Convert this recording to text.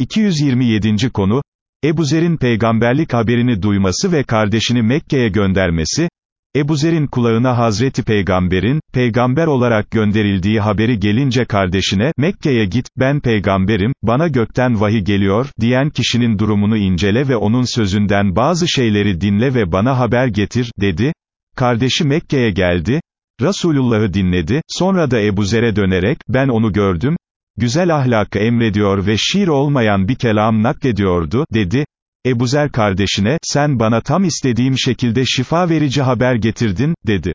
227. konu, Ebu Zer'in peygamberlik haberini duyması ve kardeşini Mekke'ye göndermesi, Ebu Zer'in kulağına Hazreti Peygamber'in, peygamber olarak gönderildiği haberi gelince kardeşine, Mekke'ye git, ben peygamberim, bana gökten vahiy geliyor, diyen kişinin durumunu incele ve onun sözünden bazı şeyleri dinle ve bana haber getir, dedi. Kardeşi Mekke'ye geldi, Resulullah'ı dinledi, sonra da Ebu Zer'e dönerek, ben onu gördüm, güzel ahlakı emrediyor ve şiir olmayan bir kelam naklediyordu, dedi. Ebu Zer kardeşine, sen bana tam istediğim şekilde şifa verici haber getirdin, dedi.